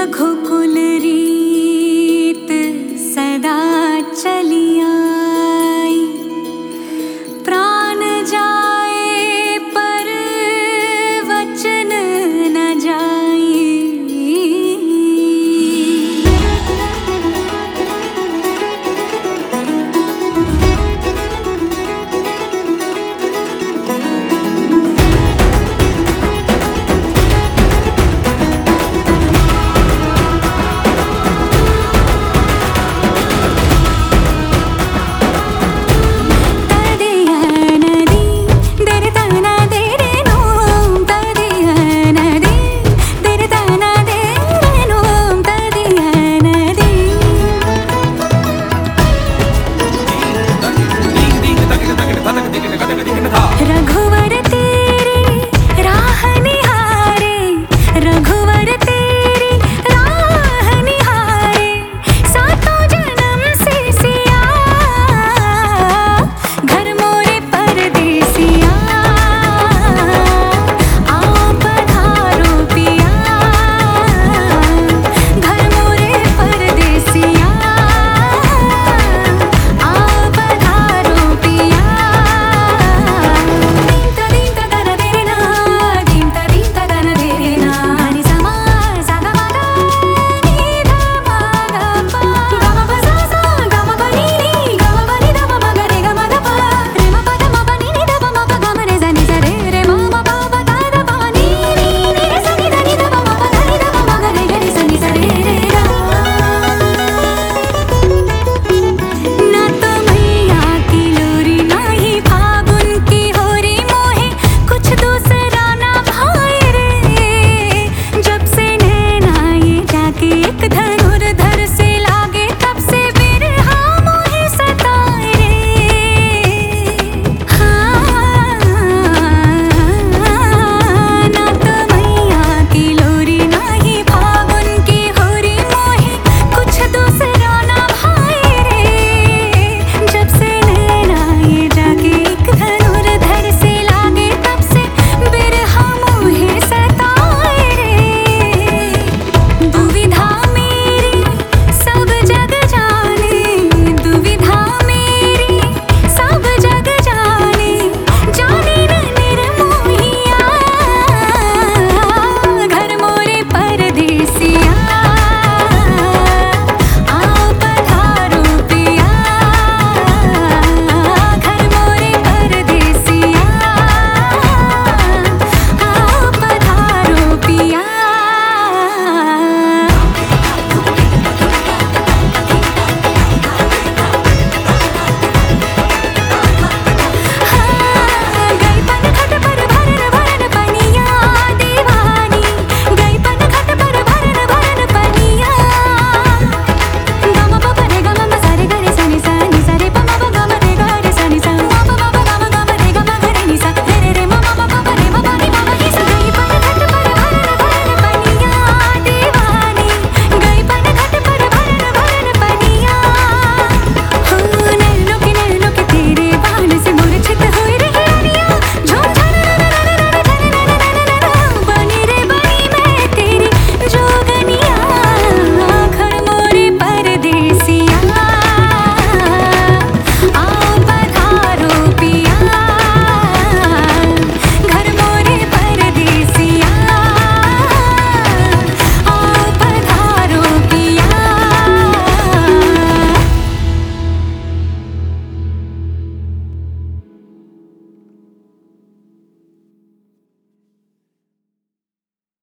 रघुकुल री